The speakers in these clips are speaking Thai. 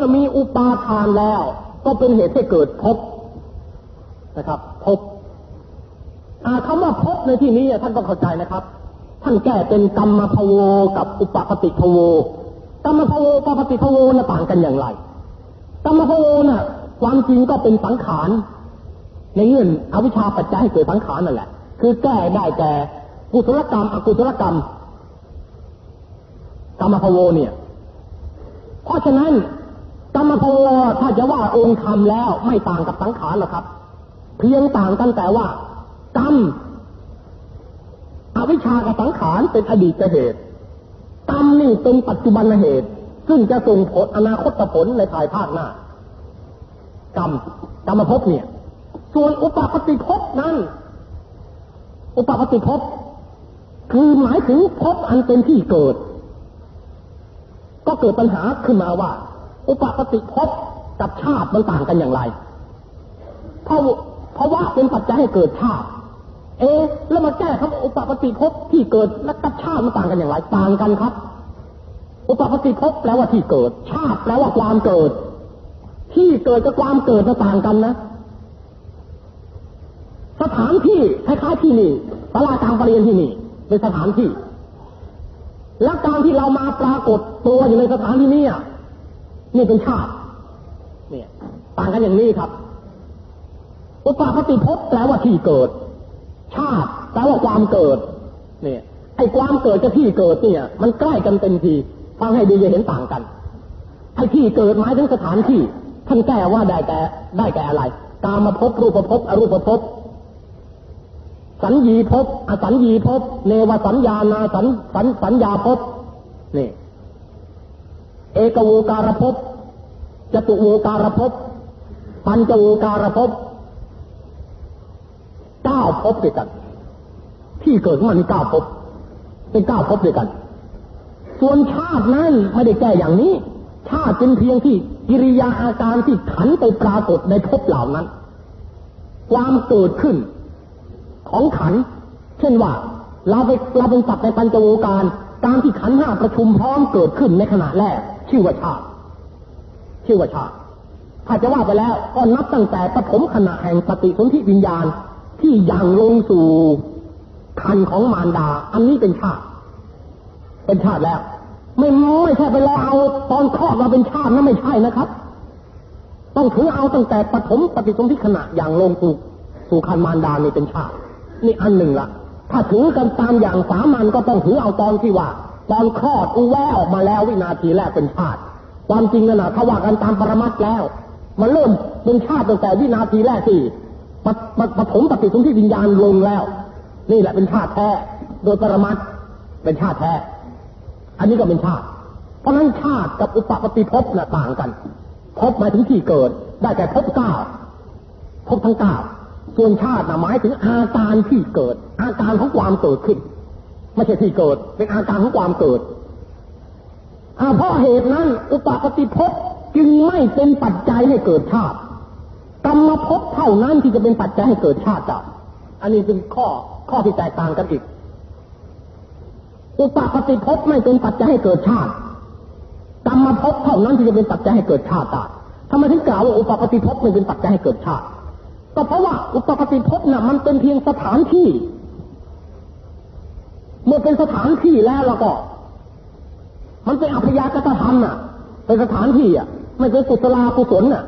มื่อมีอุปาทานแล้ว ก็เป็นเหตุให้เกิดภพนะครับภพคำว่าภพในที่นี้ท่านต้องเข้าใจนะครับ ท่านแก้เป็นกรรมภโวกับอุปปติภโวกรรมภโวปปติภโวน่ะต่างกันอย่างไรกรรมภโวน่ะ ความจริงก็เป็นสังขารในเงื่อนอวิชชาปัจจัยให้เกิดสังขารนั่นแหละ คือแก้ได้แก่กุศลกรรมอกุศลกรรมกรรมภโวเนี่ย เพราะฉะนั้น รรมภโวถ้าจะว่าองค์ธรรมแล้วไม่ต่างกับสังขารหรอกครับ เพียงต่างกันแต่ว่ากรรมอวิชชากับสังขารเป็นอดีตเหตุกรรมนี่เป็นปัจจุบันเหตุ ซึ่งจะส่งผลอนาคตผลในภายภาคหน้ากรรมกรรมภพเนี่ย ส่วนอุปปติภพนั้น อุปปติภพคือหมายถึงภพอันเป็นที่เกิด ก็เกิดปัญหาขึ้นมาว่า อุปปติภพกับชาติมันต่างกันอย่างไร เพราะเพราะว่าเป็นปัจจัยให้เกิดชาติ เอ๊แล้วมาแก้คำอุปปติภพที่เกิดและกับชาติมันต่างกันอย่างไร ต่างกันครับ อุปปติภพแปลว่าที่เกิด ชาติแปลว่าความเกิด ที่เกิดกับความเกิดมันต่างกันนะ สถานที่คล้ายๆที่นี่ตลาดกลางปรริญญาที่นี่เป็นสถานที่และการที่เรามาปรากฏตัวอยู่ในสถานที่นี้ นี่เป็นชาติเนี่ยต่างกันอย่างนี้ครับ อุปาปติภพแปลว่าที่เกิด ชาติแปลว่าความเกิด เนี่ยไอ้ความเกิดกับที่เกิดเนี่ย มันใกล้กันเต็มทีฟังให้ดีจะเห็นต่างกันไอ้ที่เกิดหมายถึงสถานที่ ท่านแก้ว่าได้แก่ได้แก่อะไร กามาภพรูปภพอรูปภพสัญญีภพอสัญญีภพเนวสัญญานาสัญสัญสัญญาภพนี่ เอกโวการภพจตุโวการภพปัญจโวการภพเก้าภพด้วยกัน ที่เกิดขึ้นมีเก้าภพเป็นเก้าภพด้วยกัน ส่วนชาตินั้นไม่ได้แก้อย่างนี้ ชาติเป็นเพียงที่กิริยาอาการที่ขันไปปรากฏในภพเหล่านั้น ความเกิดขึ้นของขัน เช่นว่า เราไปเราเป็นสัตว์ในปัญจโวการ การที่ขันห้าประชุมพร้อมเกิดขึ้นในขณะแรก ชื่อว่าชาติชื่อว่าชาติถ้าจะว่าไปแล้วก็นับตั้งแต่ปฐมขณะแห่งปฏิสนธิวิญญาณที่ยังลงสู่คันของมารดา อันนี้เป็นชาติ เป็นชาติแล้ว ไม่ไม่ใช่ไปรอเอาตอนคลอดมาเป็นชาตินะไม่ใช่นะครับ ต้องถือเอาตั้งแต่ปฐมปฏิสนธิขณะอย่างลงสู่สู่คันมารดานี่เป็นชาติ นี่อันหนึ่งละถ้าถือกันตามอย่างสามัญก็ต้องถือเอาตอนที่ว่า ตอนคลอดอุแวออกมาแล้ววินาทีแรกเป็นชาติความจริงนะถ้าว่ากันตามปรมัตแล้ว มันเริ่มเป็นชาติตั้งแต่วินาทีแรกที่ปปปฐมปฏิสนธิวิญญาณลงแล้ว นี่แหละเป็นชาติแท้โดยปรมัตเป็นชาติแท้อันนี้ก็เป็นชาติ เพราะนั้นชาติกับอุปปฏิภพน่ะต่างกันภพหมายถึงที่เกิด ได้แก่ภพเก้าภพทั้งเก้าส่วนชาตินะหมายถึงอาการที่เกิด อาการของความเกิดขึ้น ไม่ใช่ที่เกิด เป็นอาการของความเกิดเพราะเหตุนั้น อุปปฏิภพจึงไม่เป็นปัจจัยให้เกิดชาติกรรมภพเท่านั้นที่จะเป็นปัจจัยให้เกิดชาติจ้ะอันนี้เป็นข้อข้อที่แตกต่างกันอีก อุปปฏิภพไม่เป็นปัจจัยให้เกิดชาติกรรมภพเท่านั้นที่จะเป็นปัจจัยให้เกิดชาติได้ทำไมถึงกล่าวว่าอุปปฏิภพไม่เป็นปัจจัยให้เกิดชาติ ก็เพราะว่าอุปปฏิภพน่ะมันเป็นเพียงสถานที่ เมื่อเป็นสถานที่แล้วแล้วก็ มันเป็นอัพยากตธรรมน่ะ เป็นสถานที่อะไม่เป็นกุศลากุศลน่ะ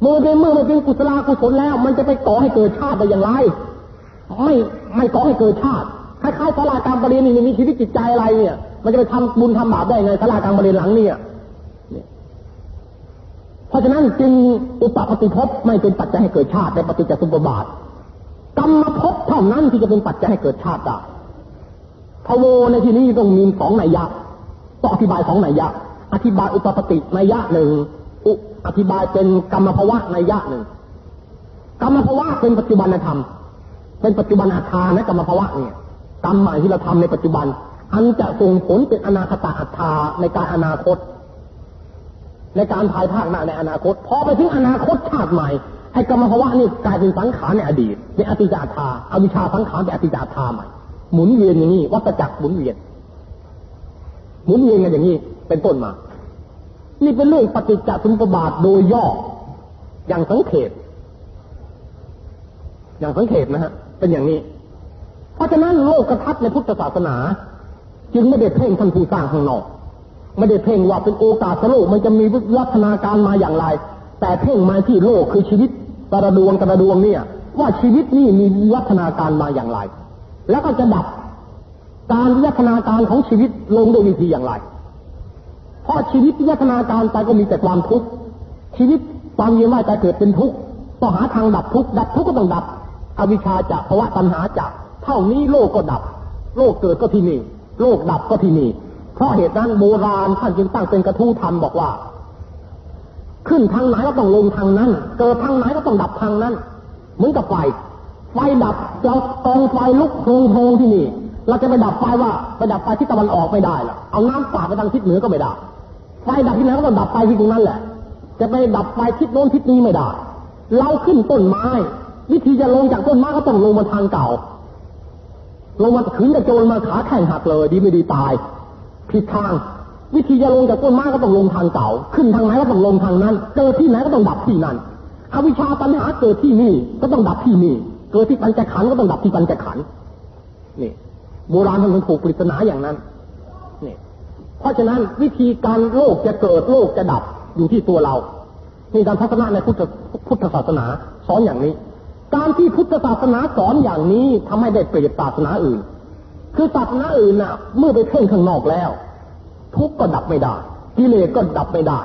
เมื่อเป็นเมื่อมันเป็นกุศลากุศลแล้ว มันจะไปก่อให้เกิดชาติได้อย่างไรไม่ไม่ก่อให้เกิดชาติคล้ายๆสลาการประเรียนนี่มีชีวิตจิตใจอะไรเนี่ย มันจะไปทำบุญทำบาปได้ไงสลาการประเรียนหลังเนี่ยเพราะฉะนั้นจึงอุปปฏิภพไม่เป็นปัจจัยให้เกิดชาติในปฏิจจสมุปบาทกรรมภพเท่านั้นที่จะเป็นปัจจัยให้เกิดชาติได้ พโวในที่นี้ต้องมีสองนัยยะต้องอธิบายสองนัยยะ อธิบายอุปปตินัยยะหนึ่งอุอธิบายเป็นกรรมภาวะนัยยะหนึ่งกรรมภาวะเป็นปัจจุบันธรรม เป็นปัจจุบันอาคานะกรรมภาวะเนี่ยกรรมใหม่ที่เราทำในปัจจุบัน อันจะส่งผลเป็นอนาคตอัตาในการอนาคต ในการภายภาคหน้าในอนาคต พอไปถึงอนาคตชาติใหม่ไอ้กรรมภาวะนี่กลายเป็นสังขารในอดีตในอติจาธาอวิชาสังขารเป็นอติจาธาใหม่ หมุนเวียนอย่างนี้วัฏจักรหมุนเวียน หมุนเวียนกันอย่างนี้เป็นต้นมา นี่เป็นเรื่องปฏิจจสมุปบาทโดยย่อ อย่างสังเขต อย่างสังเขตนะฮะ เป็นอย่างนี้ เพราะฉะนั้นโลกกระทัดในพุทธศาสนา จึงไม่ได้เพ่งท่านผู้สร้างข้างนอก ไม่ได้เพ่งว่าเป็นโอกาสโลกมันจะมีวัฒนาการมาอย่างไร แต่เพ่งมาที่โลกคือชีวิตตระดวงตระดวงเนี่ย ว่าชีวิตนี่มีวัฒนาการมาอย่างไร แล้วก็จะดับการวิวัฒนาการของชีวิตลงโดยวิธีอย่างไร เพราะชีวิตวิวัฒนาการไปก็มีแต่ความทุกข์ ชีวิตความเวียนว่ายตายเกิดเป็นทุกข์ต้องหาทางดับทุกข์ ดับทุกข์ก็ต้องดับ อวิชชาจะภาวะตัณหาจะเท่านี้โลกก็ดับ โลกเกิดก็ที่นี่ โลกดับก็ที่นี่ เพราะเหตุนั้นโบราณท่านจึงตั้งเป็นกระทู้ธรรมบอกว่า ขึ้นทางไหนก็ต้องลงทางนั้น เกิดทางไหนก็ต้องดับทางนั้นเหมือนกับไฟ ไฟดับเรากองไฟลุกโพงโพงที่นี่ เราจะไปดับไฟว่าไปดับไฟที่ตะวันออกไม่ได้ล่ะ เอาน้ำสาดไปทางทิศเหนือก็ไม่ได้ ไฟดับที่ไหนก็ต้องดับไฟที่ตรงนั้นแหละ จะไปดับไฟทิศโน้นทิศนี้ไม่ได้ เราขึ้นต้นไม้ วิธีจะลงจากต้นไม้ก็ต้องลงมาทางเก่า ลงมาขืนจะโจรมาขาแข่งหักเลย ดีไม่ดีตายผิดทาง วิธีจะลงจากต้นไม้ก็ต้องลงทางเก่า ขึ้นทางไหนก็ต้องลงทางนั้นเกิดที่ไหนก็ต้องดับที่นั้นอวิชชาปัญหาเกิดที่นี่ก็ต้องดับที่นี่ เกิดที่ปัญจขันธ์ก็ต้องดับที่ปัญจขันธ์นี่โบราณท่านถูกปริศนาอย่างนั้นนี่เพราะฉะนั้นวิธีการโลกจะเกิดโลกจะดับอยู่ที่ตัวเรานี่การทัศนะในพุทธพุทธศาสนาสอนอย่างนี้ การที่พุทธศาสนาสอนอย่างนี้ทำให้ได้เปรียบศาสนาอื่น คือศาสนาอื่นน่ะ เมื่อไปเพ่งข้างนอกแล้ว ทุกก็ดับไม่ได้กิเลสก็ดับไม่ได้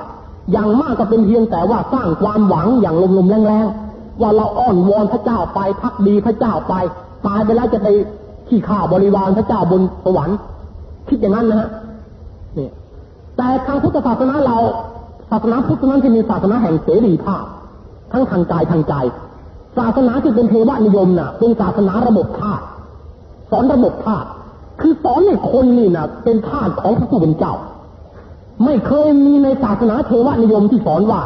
อย่างมากก็เป็นเพียงแต่ว่าสร้างความหวังอย่างลมๆแรงๆ ว่าเราอ้อนวอนพระเจ้าไปพักดีพระเจ้าไปตายไปแล้วจะไปขี้ข้าบริวารพระเจ้าบนสวรรค์คิดอย่างนั้นนะฮะนี่แต่ทางพุทธศาสนาเราศาสนาพุทธนั้นจะมีศาสนาแห่งเสรีภาพ ทั้งทางกายทางใจ ศาสนาที่เป็นเทวนิยมน่ะ เป็นศาสนาระบบธาตุสอนระบบธาตุคือสอนให้คนนี่น่ะเป็นทาสของพระผู้เป็นเจ้า ไม่เคยมีในศาสนาเทวนิยมที่สอนว่า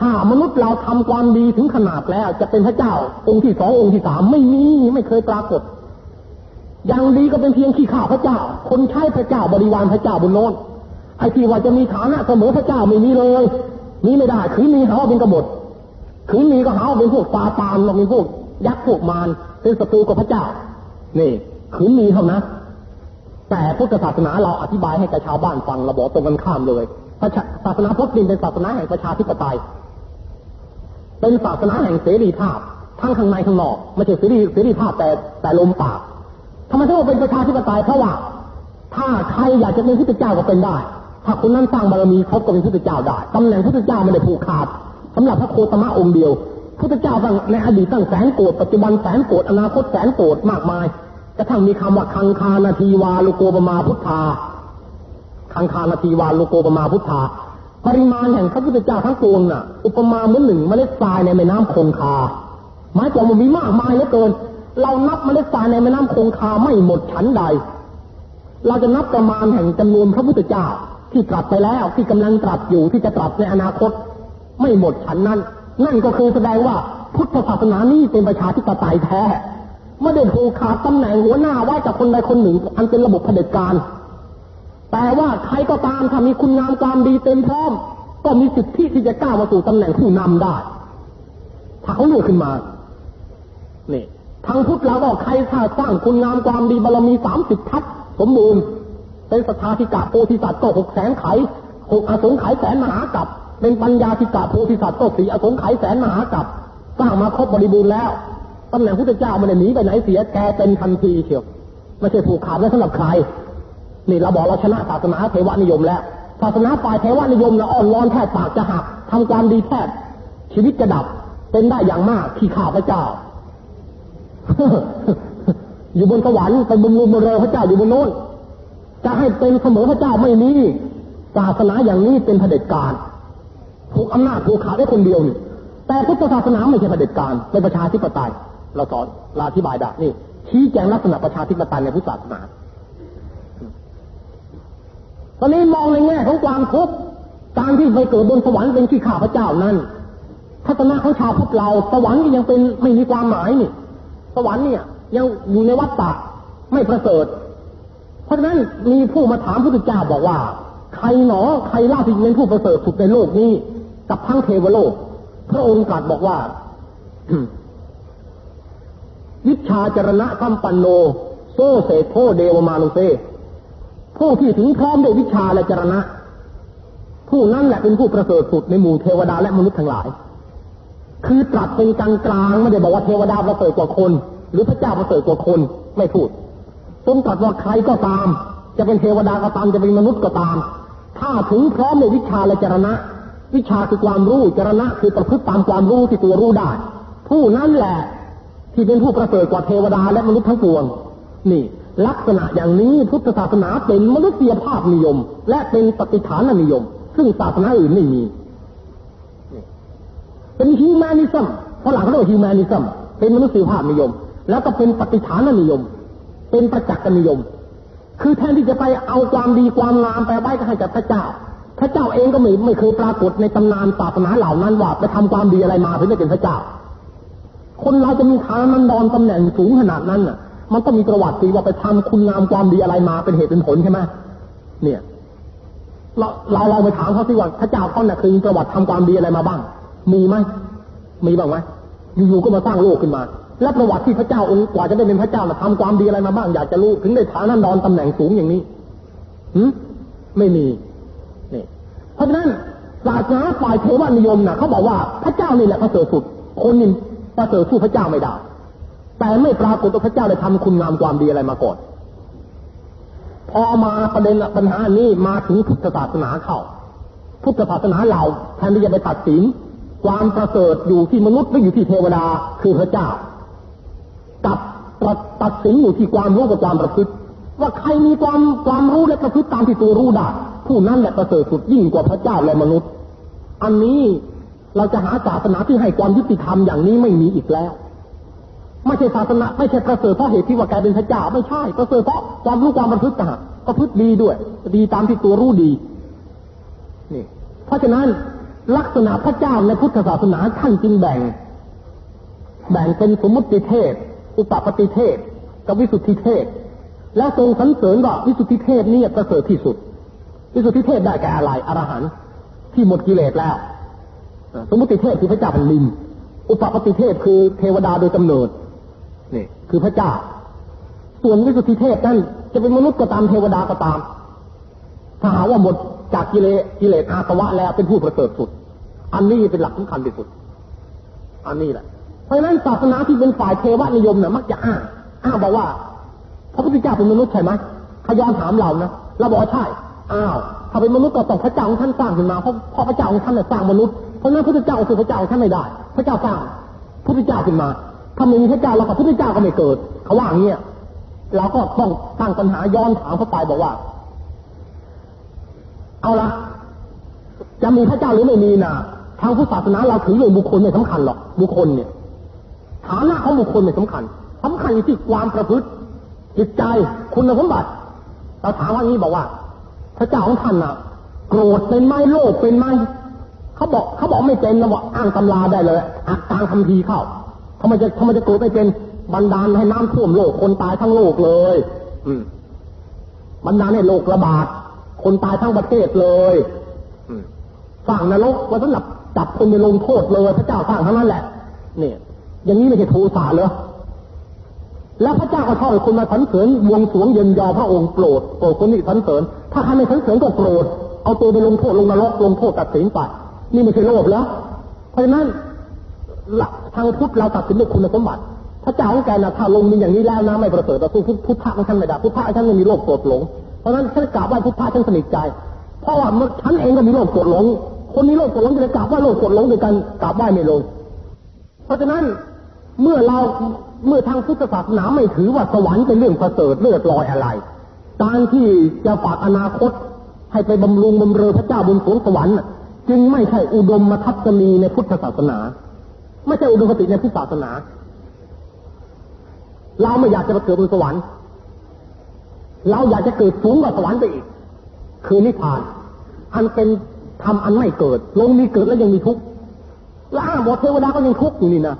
ถ้ามนุษย์เราทำความดีถึงขนาดแล้ว จะเป็นพระเจ้า องค์ที่สององค์ที่สามไม่มีไม่เคยปรากฏ อย่างดีก็เป็นเพียงขี้ข่าพระเจ้า คนใช้พระเจ้าบริวารพระเจ้าบนโน้นไอ้ที่ว่าจะมีฐานะเสมอพระเจ้าไม่มีเลยนี้ไม่ได้คือมีหาว่าเป็นกบฏคือมีก็หาว่าเป็นพวกตาตามเราเป็นพวกยักษ์พวกมารเป็นศัตรูกับพระเจ้า นี่คือมีเท่านั้นแต่พุทธศาสนาเราอธิบายให้กับชาวบ้านฟังเราบอกตรงกันข้ามเลยศาสนาพุทธเป็นศาสนาแห่งประชาธิปไตย เป็นศาสนาแห่งเสรีภาพทั้งข้างในข้างนอกไม่ใช่เสรีเสรีภาพแต่แต่ลมปากทำไมถึงเป็นประชาธิปไตยเพราะว่า ถ้าใครอยากจะเป็นพุทธเจ้าก็เป็นได้ ถ้าคนนั้นสร้างบารมีครบก็เป็นพุทธเจ้าได้ตำแหน่งพุทธเจ้าไม่ได้ผูกขาดสำหรับพระโคตมะองค์เดียวพุทธเจ้าตั้งในอดีตตั้งแสนโกรธปัจจุบันแสนโกรธอนาคตแสนโกรธมากมายกระทั่งมีคำว่าคังคานาทีวาลุโกปมาพุทธาคังคานาทีวาลุโกปมาพุทธา ปริมาณแห่งพระพุทธเจ้าทั้งปวงน่ะ อุปมาเหมือนหนึ่งเมล็ดทรายในแม่น้ำคงคาหมายความว่ามีมากมายเหลือเกิน เรานับเมล็ดทรายในแม่น้ำคงคาไม่หมดชั้นใด เราจะนับประมาณแห่งจำนวนพระพุทธเจ้าที่ตรัสไปแล้วที่กำลังตรัสอยู่ที่จะตรัสในอนาคต ไม่หมดชั้นนั้น นั่นก็คือแสดงว่าพุทธศาสนานี้เป็นประชาธิปไตยแท้ไม่ได้ผูกขาดตำแหน่งหัวหน้าไว้กับคนใดคนหนึ่ง อันเป็นระบบเผด็จการ แต่ว่าใครก็ตามถ้ามีคุณงามความดีเต็มพร้อม ก็มีสิทธิที่จะก้าวมาสู่ตำแหน่งผู้นำได้ ถ้าเขาเลือกขึ้นมา นี่ทางพุทธเราก็ใครถ้าสร้างคุณงามความดีบารมีสามสิบทัศสมบูรณ์เป็นสถาธิกะโพธิสัตว์ก็หกแสนไขหกอสงไขยแสนมหากับเป็นปัญญาธิกะโพธิสัตว์ก็สี่อสงไขยแสนมหากับสร้างมาครบบริบูรณ์แล้วตำแหน่งพุทธเจ้ามันหนีไปไหนเสียแกเป็นทันทีเชียวไม่ใช่ผูกขาดไว้สำหรับใคร นี่เราบอกเราชนะศาสนาเทวนิยมแล้วศาสนาฝ่ายเทวนิยมนะอ่อนร้อนแทบปากจะหักทำความดีแทบชีวิตจะดับเป็นได้อย่างมากขี้ข่าวพระเจ้า อยู่บนสวรรค์เป็นบุญบุญเรพระเจ้าอยู่บนโน้นจะให้เป็นเสมอพระเจ้าไม่มีศาสนาอย่างนี้เป็นเผด็จการถูกอำนาจถูกขาดได้คนเดียวนี่แต่พุทธศาสนาไม่ใช่เผด็จการเป็นประชาธิปไตยเราสอนลาธิบายได้นี่ชี้แจงลักษณะประชาธิปไตยในพุทธศาสนา ตอนนี้มองในแง่ของความทุกข์การที่ไปเกิดบนสวรรค์เป็นขี้ข้าพเจ้านั้นทัศนะของชาวพุทธเรา สวรรค์ยังเป็นไม่มีความหมายนี่ สวรรค์เนี่ย ยังอยู่ในวัฏฏะไม่ประเสริฐ เพราะฉะนั้นมีผู้มาถามพระพุทธเจ้าบอกว่า ใครหนอใครล่าที่เป็นผู้ประเสริฐสุดในโลกนี้ กับทั้งเทวโลก พระองค์ตรัสบอกว่าวิชาจรณะคัมปันโน โซเสโทเดวมานุเซ ผู้ที่ถึงพร้อมด้วยวิชาและจรณะ ผู้นั้นแหละเป็นผู้ประเสริฐสุดในหมู่เทวดาและมนุษย์ทั้งหลาย คือตรัสเป็นกลางกลางไม่ได้บอกว่าเทวดาประเสริฐกว่าคน หรือพระเจ้าประเสริฐกว่าคนไม่พูดทรงตรัสว่าใครก็ตาม จะเป็นเทวดาก็ตามจะเป็นมนุษย์ก็ตาม ถ้าถึงพร้อมในวิชาและจรณะ วิชาคือความรู้จรณะคือประพฤติตามความรู้ที่ตัวรู้ได้ ผู้นั้นแหละที่เป็นผู้ประเสริฐกว่าเทวดาและมนุษย์ทั้งปวง นี่ ลักษณะอย่างนี้พุทธศาสนาเป็นมนุษยภาพนิยม และเป็นปฏิฐานนิยม ซึ่งศาสนาอื่นไม่มี เป็นฮิวแมนิซึมฝรั่งเขาเรียกว่าฮิวแมนิซึมเป็นมนุษยภาพนิยม แล้วก็เป็นปฏิฐานนิยม เป็นประจักษ์นิยม คือแทนที่จะไปเอาความดีความงามไปไว้ก็ให้กับพระเจ้า พระเจ้าเองก็ไม่ไม่เคยปรากฏในตำนานศาสนาเหล่านั้นว่าไปทำความดีอะไรมาถึงได้เป็นพระเจ้า คนเราจะมีฐานันดรตำแหน่งสูงขนาดนั้นน่ะ มันต้องมีประวัติสิว่าไปทำคุณงามความดีอะไรมาเป็นเหตุเป็นผลใช่ไหมเนี่ย เราเราเราไปถามเขาสิว่าพระเจ้าเขาเนี่ยเคยมีประวัติทำความดีอะไรมาบ้าง มีไหมมีบ้างไหมอยู่ๆก็มาสร้างโลกขึ้นมา และประวัติที่พระเจ้าองค์กว่าจะได้เป็นพระเจ้าน่ะทำความดีอะไรมาบ้างอยากจะรู้ถึงได้ฐานันดรตำแหน่งสูงอย่างนี้หืไม่มีนี่เพราะฉะนั้นศาสนาฝ่ายเทวนิยมน่ะเขาบอกว่าพระเจ้านี่แหละพระเสริฐสุด คนนี่ประเสริฐสู้พระเจ้าไม่ได้ แต่ไม่ปรากฏว่าพระเจ้าได้ทำคุณงามความดีอะไรมาก่อน พอมาประเด็นปัญหานี้มาถึงพุทธศาสนาเข้า พุทธศาสนาเราแทนที่จะไปตัดสิน ความประเสริฐอยู่ที่มนุษย์หรืออยู่ที่เทวดาคือพระเจ้า กับตัดสินอยู่ที่ความรู้กับความประพฤติว่าใครมีความความรู้และประพฤติตามที่ตัวรู้ได้ผู้นั้นแหละประเสริฐสุดยิ่งกว่าพระเจ้าและมนุษย์ อันนี้เราจะหาศาสนาที่ให้ความยุติธรรมอย่างนี้ไม่มีอีกแล้ว ไม่ใช่ศาสนาไม่ใช่ประเสริฐเพราะเหตุที่ว่าแกเป็นพระเจ้าไม่ใช่ประเสริฐเพราะความรู้ความประพฤติต่างประพฤติดีด้วย ดีตามที่ตัวรู้ดีนี่เพราะฉะนั้นลักษณะพระเจ้าในพุทธศาสนาท่านจึงแบ่ง แบ่งเป็นสมมติเทศ อุปปฏิเทศ กับวิสุทธิเทศ และทรงสรรเสริญว่าวิสุทธิเทศนี่ประเสริฐที่สุด วิสุทธิเทศได้แก่อะไรอรหันต์ที่หมดกิเลสแล้ว สมมติเทพคือพระเจ้าแผ่นดินอุปปฏิเทพคือเทวดาโดยกำเนิด นี่คือพระเจ้า ส่วนวิสุทธิเทพนั้นจะเป็นมนุษย์ก็ตามเทวดาก็ตาม ถ้าหาว่าหมดจากกิเลสกิเลสอาสวะแล้วเป็นผู้ประเสริฐสุด อันนี้เป็นหลักสำคัญที่สุด อันนี้แหละ เพราะฉะนั้นศาสนาที่เป็นฝ่ายเทวนิยมเนี่ยมักจะอ้างอ้างบอกว่า พระพุทธเจ้าเป็นมนุษย์ใช่ไหมขย้อนถามเรานะเราบอกใช่ อ้าวถ้าเป็นมนุษย์ก็ต้องพระเจ้าของท่านสร้างขึ้นมาเพราะพระเจ้าของท่านเนี่ยสร้างมนุษย์เพราะนั้นพระเจ้าคือพระเจ้าท่านไม่ได้ พระเจ้าสร้างพระเจ้าขึ้นมา ถ้าไม่มีพระเจ้าเรากับพระเจ้าก็ไม่เกิด เขาว่าอย่างเงี้ยเราก็ต้องตั้งปัญหาย้อนถามเขาไปบอกว่า เอาละจะมีพระเจ้าหรือไม่มีนะทางพุทธศาสนาเราถือเรื่องบุคคลไม่สำคัญหรอกบุคคลเนี่ยฐานะของบุคคลไม่สำคัญสำคัญอยู่ที่ความประพฤติจิตใจคุณสมบัติ เราถามว่างี้บอกว่า พระเจ้าของท่านน่ะ โกรธเป็นไหมโลภเป็นไหมเขาบอกเขาบอกไม่เป็นนะบอกอ้างตำราได้เลยอ่านตามคำพีเข้า ทำไมจะทำไมจะโกรธไม่เป็นบันดาลให้น้ำท่วมโลกคนตายทั้งโลกเลย อืมบันดาลให้โลกระบาดคนตายทั้งประเทศเลยสร้างนรกไว้สำหรับจับคนไปลงโทษเลยพระเจ้าสร้างทั้งนั้นแหละ เนี่ย อย่างนี้ไม่ใช่โทสะเลยแล้วพระเจ้าก็ชอบคนมาสรรเสริญวงสวงเย็นยอพระองค์โปรดโปรดคนนี้สรรเสริญ ถ้าใครไม่สรรเสริญก็โกรธเอาตัวไปลงโทษลงนรกลงโทษตัดสินไปนี่ไม่ใช่โลภแล้วเพราะฉะนั้น ทางพุทธเราตัดสินด้วยคุณสมบัติพระเจ้าของแกนะถ้าลงมีอย่างนี้แล้วนะไม่ประเสริฐแต่สู้พุทธะของท่านไม่ได้พุทธะท่านไม่มีโลภโกรธหลง เพราะนั้นฉันกราบไหว้พุทธะฉันสนิทใจ เพราะว่าฉันเองก็มีโลภโกรธหลง คนนี้โลภโกรธหลงจะกราบไหว้โลภโกรธหลงด้วยกันกราบไหว้ไม่ลง เพราะฉะนั้นเมื่อเราเมื่อทางพุทธศาสนาไม่ถือว่าสวรรค์เป็นเรื่องประเสริฐเลือดลอยอะไร การที่จะฝากอนาคตให้ไปบำรุงบำเรอพระเจ้าบนสวงสวรรค์ จึงไม่ใช่อุดมมาทัศนีในพุทธศาสนา ไม่ใช่อุดมคติในพุทธศาสนา เราไม่อยากจะไปเกิดบนสวรรค์ เราอยากจะเกิดสูงกว่าสวรรค์ไปอีก คือนิพพาน อันเป็นทำอันไม่เกิด ลงมีเกิดแล้วยังมีทุกข์แล้วอ้างบอกเทวดาก็ยังทุกข์อยู่นี่นะ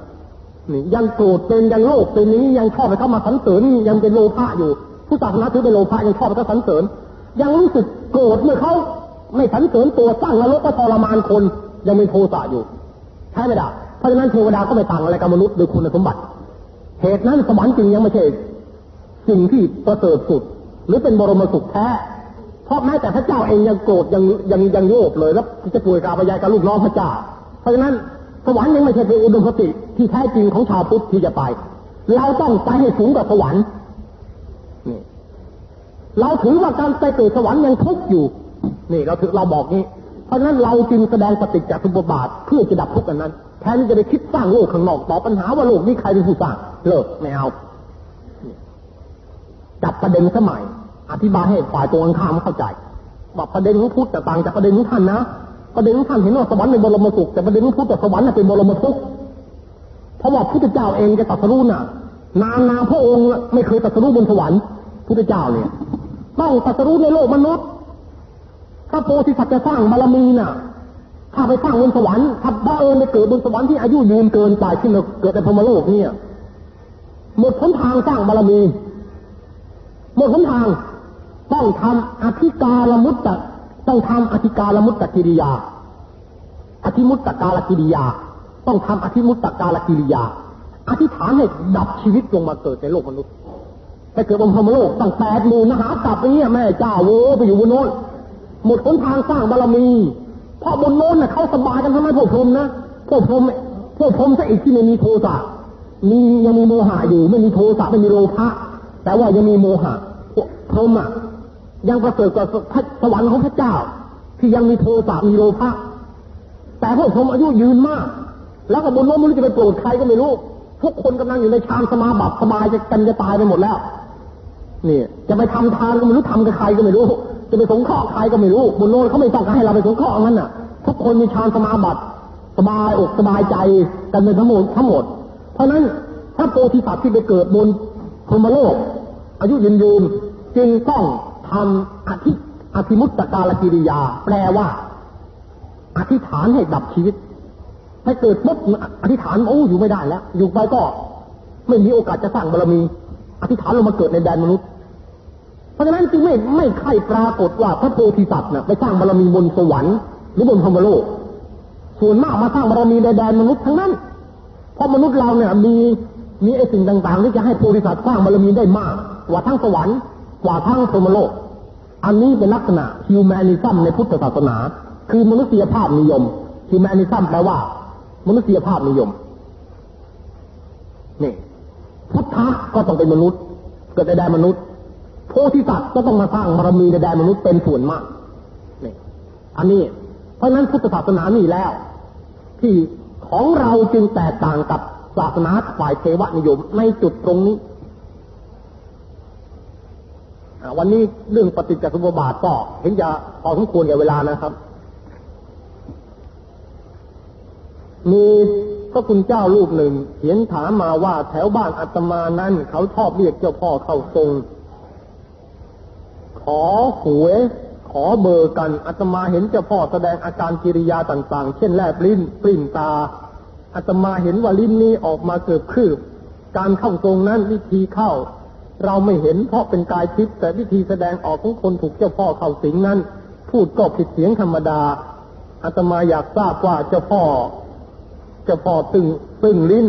นี่ยังโกรธเป็นยังโลภเป็นนี้ยังชอบไปเข้ามาสรรเสริญยังเป็นโลภะอยู่ ผู้ศาสนาถือเป็นโลภะยังชอบไปเข้าสรรเสริญ ยังรู้สึกโกรธเมื่อเขาไม่สรรเสริญตัวสร้างนรกก็ทรมานคน ยังมีโทสะอยู่ ใช่ไหมล่ะ เพราะฉะนั้นเทวดาก็ไม่ต่างอะไรกับมนุษย์โดยคุณสมบัติ เหตุนั้นสวรรค์จริงยังไม่ใช่สิ่งที่ประเสริฐสุด หรือเป็นบรมสุขแท้เพราะแม้แต่พระเจ้าเองยังโกรธยังยังยังโยบเลย แล้วจะป่วยกาบยายกับลูกน้องพระเจ้า เพราะฉะนั้นสวรรค์ยังไม่ใช่เป็นอุดมคติที่แท้จริงของชาวพุทธที่จะไป เราต้องไปให้สูงกว่าสวรรค์เราถือว่าการไปเกิดสวรรค์ยังทุกข์อยู่ นี่เราถือเราบอกนี้ เพราะฉะนั้นเราจึงแสดงปฏิจจสมุปบาทเพื่อจะดับทุกข์อันนั้น แทนที่จะไปคิดสร้างโลกข้างนอกตอบปัญหาว่าโลกนี้ใครเป็นผู้สร้างเลิกไม่เอาจับประเด็นสมัย อธิบายให้ฝ่ายตรงข้ามเข้าใจว่าประเด็นของพุทธแต่ต่างจากประเด็นของท่านนะประเด็นของท่านเห็นว่าสวรรค์เป็นบรมสุขแต่ประเด็นของพุทธต่สวรรค์เป็นบรมทุกข์เพราะว่าพุทธเจ้าเองจะตรัสรู้น่ะ นานนานพระองค์ไม่เคยตรัสรู้บนสวรรค์พุทธเจ้าเนี่ยต้องตรัสรู้ในโลกมนุษย์ถ้าโพธิสัตว์จะสร้างบารมีน่ะ ถ้าไปสร้างบนสวรรค์ถ้าพระเอิญไปเกิดบนสวรรค์ที่อายุยืนเกินไปขึ้นมาเกิดในพรหมโลกเนี่ยหมดหนทางสร้างบารมีหมดหนทางต้องทำอธิการมุตตะต้องทำอธิการมุตตะกิริยา อธิมุตตะกาลกิริยา ต้องทำอธิมุตตะกาลกิริยา อธิษฐานให้ดับชีวิตลงมาเกิดในโลกมนุษย์ไปเกิดบนพรหมโลกตั้งแปดหมื่นมหากลับไปเนี่ยแม่เจ้าโว้ไปอยู่บนโน้นหมดหนทางสร้างบารมี ราะบนโน้นน่ะเขาสบายกันทั้งนั้นพวกพรมนะพวกพรมพวกพรมซะอีกที่ไม่มีโทสะมียังมีโมหะอยู่ไม่มีโทสะไม่มีโลภะแต่ว่ายังมีโมหะพรหมอะยังประเสริฐกว่าสวรรค์ของพระเจ้า ที่ยังมีโทสะมีโลภะแต่พวกพรมอายุยืนมาก แล้วก็บนโน้นไม่รู้จะไปโปรดใครก็ไม่รู้ทุกคนกำลังอยู่ในฌานสมาบัติสบายจะกันจะตายไปหมดแล้วนี่จะไปทำทานก็ไม่รู้ทำกับใครก็ไม่รู้ จะไปสงเคราะห์ใครก็ไม่รู้บนโน้นเขาไม่ต้องการให้เราไปสงเคราะห์งั้นน่ะ ทุกคนมีฌานสมาบัติสบายอกสบายใจกันเป็นทั้งหมดทั้งหมด เพราะนั้นถ้าโพธิสัตว์ที่ไปเกิดบนพรมโลก อายุยืนยืนจึงต้องทำอธิอธิมุตตกาลกิริยา แปลว่า อธิษฐานให้ดับชีวิตให้เกิดปุ๊บอธิษฐานโอ้อยู่ไม่ได้แล้ว อยู่ไปก็ ไม่มีโอกาสจะสร้างบารมี อธิษฐานลงมาเกิดในแดนมนุษย์ เพราะฉะนั้นจึงไม่ไม่ใครปรากฏว่าพระโพธิสัตว์น่ะไปสร้างบารมีบนสวรรค์ รือบนพรมโลก ส่วนมากมาสร้างบารมีในแดนมนุษย์ทั้งนั้น เพราะมนุษย์เราเนี่ยมีมีไอสิ่งต่างๆ ที่จะให้โพธิสัตว์สร้างบารมีได้มาก กว่าทั้งสวรรค์กว่าทั้งพรหมโลก อันนี้เป็นลักษณะ humanism ในพุทธศาสนา คือมนุษยภาพนิยม humanism แปลว่า มนุษยภาพนิยมนี่พุทธะก็ต้องเป็นมนุษย์เกิดในแดนมนุษย์โพธิสัตว์ก็ต้องมาสร้างบารมีในแดนมนุษย์เป็นส่วนมากนี่อันนี้ เพราะนั้นพุทธศาสนานี่แล้ว ที่ของเราจึงแตกต่างกับศาสนาฝ่ายเทวนิยมในจุดตรงนี้วันนี้เรื่องปฏิจจสมุปบาทก็เห็นจะพอสมควรแก่เวลานะครับ มีพระคุณเจ้ารูปหนึ่งเขียนถามมาว่าแถวบ้านอาตมานั้น เขาชอบเรียกเจ้าพ่อเข้าทรง ขอหวย ขอเบอร์กันอาตมาเห็นเจ้าพ่อแสดงอาการกิริยาต่างๆ เช่นแลบลิ้นปลิ้นตาอาตมาเห็นว่าลิ้นนี้ออกมาเกือบคืบ การเข้าทรงนั้นวิธีเข้า เราไม่เห็นเพราะเป็นกายทิพย์แต่วิธีแสดงออกของคนถูกเจ้าพ่อเข้าสิงนั้น พูดก็ผิดเสียงธรรมดาอาตมาอยากทราบว่าเจ้าพ่อเจ้าพ่อตึงตึงลิ้น